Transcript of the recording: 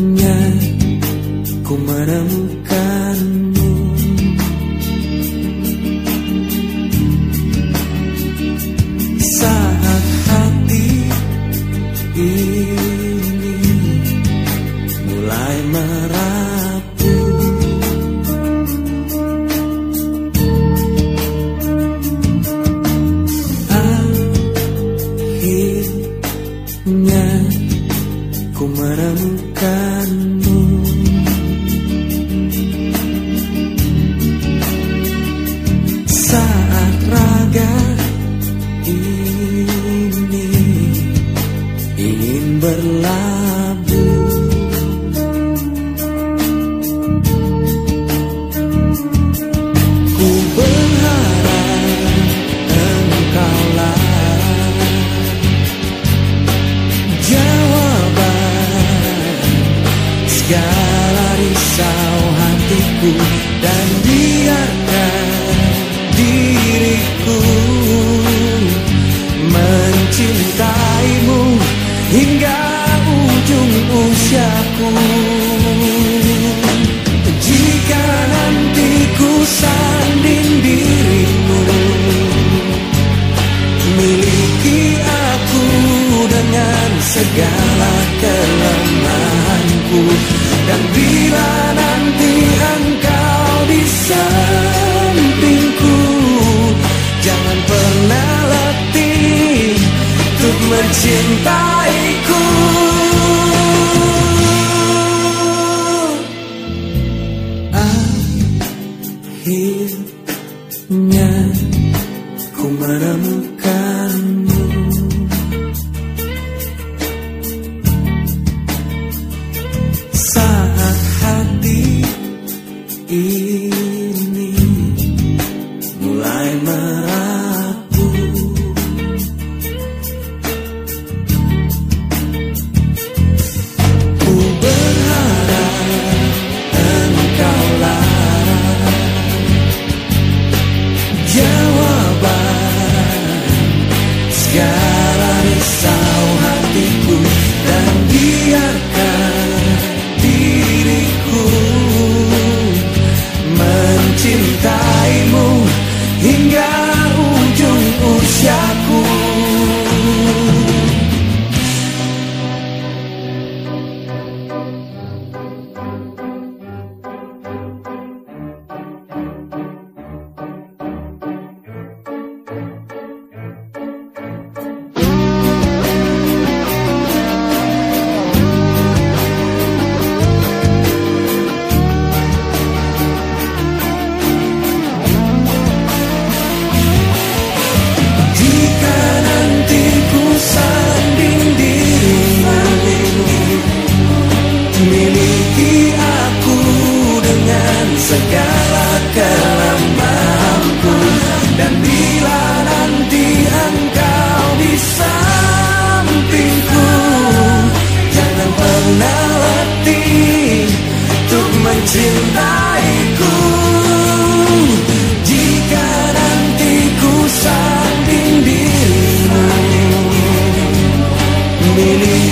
saatnya ku menemukanmu. Saat hati ini mulai merapu. Akhirnya dan biarkan diriku mencintaimu hingga ujung usiaku mencintaiku. Akhirnya ku menemukan believe